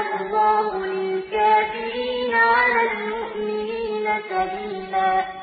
اللَّهُ لِلْكَافِرِينَ عَلَى الْمُؤْمِنِينَ سَبِيلًا.